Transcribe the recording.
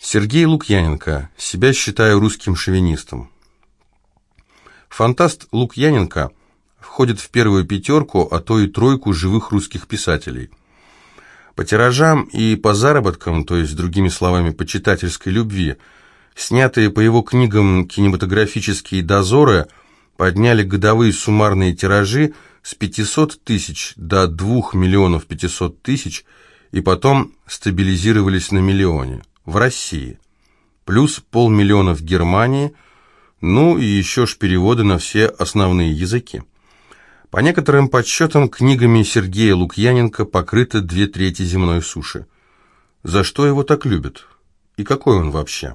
Сергей Лукьяненко. Себя считаю русским шовинистом. Фантаст Лукьяненко входит в первую пятерку, а то и тройку живых русских писателей. По тиражам и по заработкам, то есть, другими словами, по читательской любви, снятые по его книгам кинематографические дозоры подняли годовые суммарные тиражи с 500 тысяч до 2 миллионов 500 тысяч и потом стабилизировались на миллионе в России, плюс полмиллиона в Германии, ну и еще ж переводы на все основные языки. По некоторым подсчетам, книгами Сергея Лукьяненко покрыто две трети земной суши. За что его так любят? И какой он вообще?